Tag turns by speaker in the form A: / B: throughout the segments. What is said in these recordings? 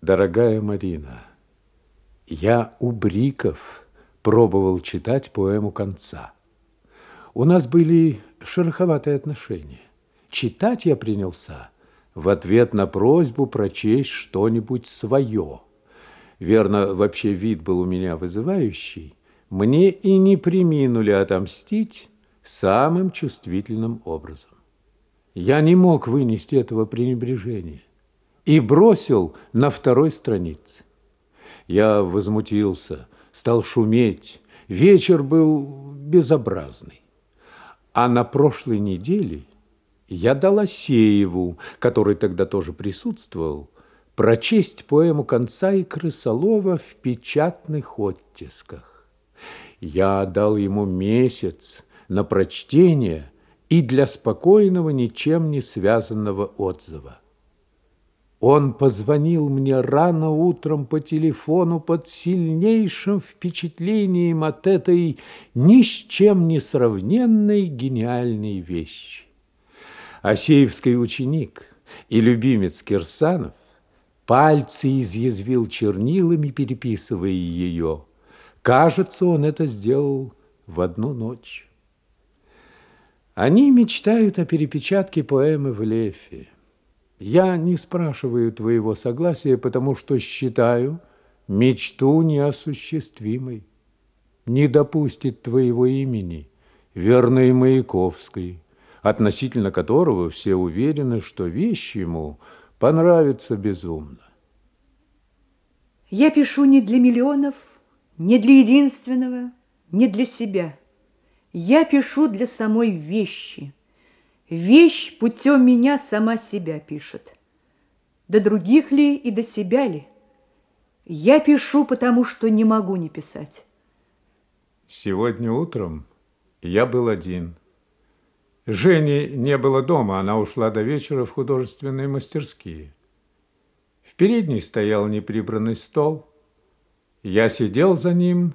A: Дорогая Марина, я у Бриков пробовал читать поэму конца. У нас были шероховатые отношения. Читать я принялся в ответ на просьбу прочесть что-нибудь свое. Верно, вообще вид был у меня вызывающий. Мне и не приминули отомстить самым чувствительным образом. Я не мог вынести этого пренебрежения и бросил на второй странице. Я возмутился, стал шуметь. Вечер был безобразный. А на прошлой неделе я дал Асееву, который тогда тоже присутствовал, прочесть поэму конца и крысолова в печатных оттисках. Я дал ему месяц на прочтение и для спокойного, ничем не связанного отзыва. Он позвонил мне рано утром по телефону под сильнейшим впечатлением от этой ни с чем не сравненной гениальной вещи. Асеевский ученик и любимец Кирсанов пальцы изъязвил чернилами, переписывая ее. Кажется, он это сделал в одну ночь. Они мечтают о перепечатке поэмы в Лефе. Я не спрашиваю твоего согласия, потому что считаю мечту неосуществимой. Не допустит твоего имени, верной Маяковской, относительно которого все уверены, что вещь ему понравится безумно.
B: Я пишу не для миллионов, не для единственного, не для себя. Я пишу для самой вещи – Вещь путем меня сама себя пишет. До других ли и до себя ли? Я пишу, потому что не могу не писать.
A: Сегодня утром я был один. Жени не было дома, она ушла до вечера в художественные мастерские. В передней стоял неприбранный стол. Я сидел за ним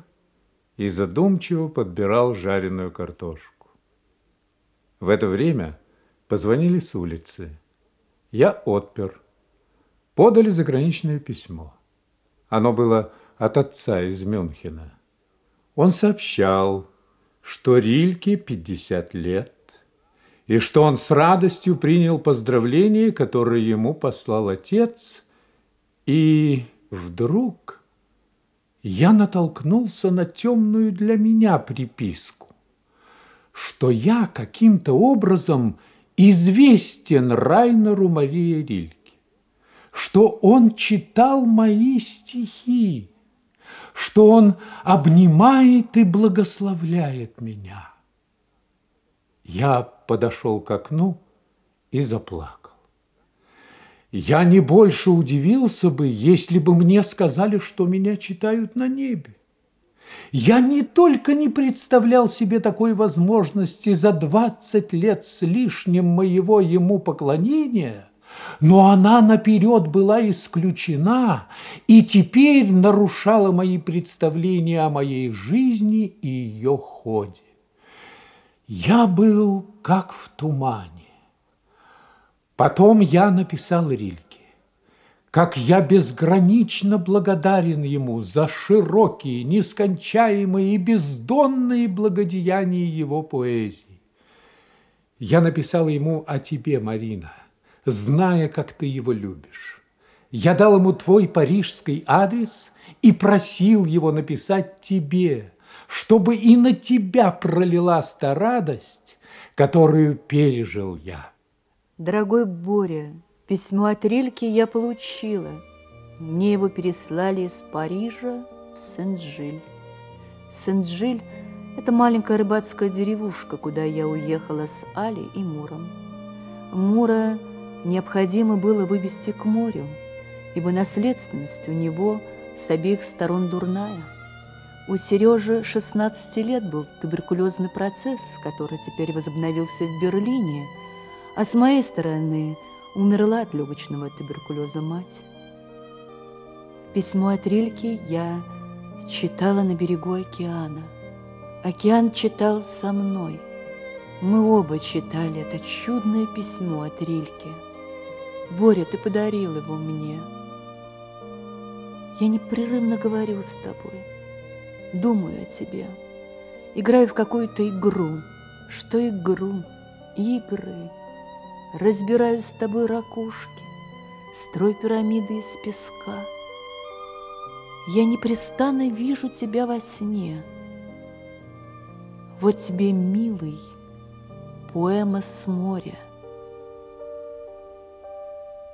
A: и задумчиво подбирал жареную картошку. В это время Позвонили с улицы. Я отпер. Подали заграничное письмо. Оно было от отца из Мюнхена. Он сообщал, что Рильке 50 лет, и что он с радостью принял поздравление, которое ему послал отец, и вдруг я натолкнулся на темную для меня приписку, что я каким-то образом – известен Райнеру Марии Рильке, что он читал мои стихи, что он обнимает и благословляет меня. Я подошел к окну и заплакал. Я не больше удивился бы, если бы мне сказали, что меня читают на небе. Я не только не представлял себе такой возможности за двадцать лет с лишним моего ему поклонения, но она наперед была исключена и теперь нарушала мои представления о моей жизни и ее ходе. Я был как в тумане. Потом я написал Рильке как я безгранично благодарен ему за широкие, нескончаемые и бездонные благодеяния его поэзии. Я написал ему о тебе, Марина, зная, как ты его любишь. Я дал ему твой парижский адрес и просил его написать тебе, чтобы и на тебя пролилась та радость, которую пережил я.
B: Дорогой Боря, Письмо от Рильки я получила. Мне его переслали из Парижа в Сент-Жиль. Сент-Жиль – это маленькая рыбацкая деревушка, куда я уехала с Али и Муром. Мура необходимо было вывести к морю, ибо наследственность у него с обеих сторон дурная. У Сережи 16 лет был туберкулезный процесс, который теперь возобновился в Берлине, а с моей стороны – умерла от легочного туберкулеза мать. Письмо от Рильки я читала на берегу океана. Океан читал со мной. Мы оба читали это чудное письмо от Рильки. Боря, ты подарил его мне. Я непрерывно говорю с тобой, думаю о тебе, играю в какую-то игру. Что игру? Игры. Разбираю с тобой ракушки, строй пирамиды из песка. Я непрестанно вижу тебя во сне. Вот тебе, милый, поэма с моря —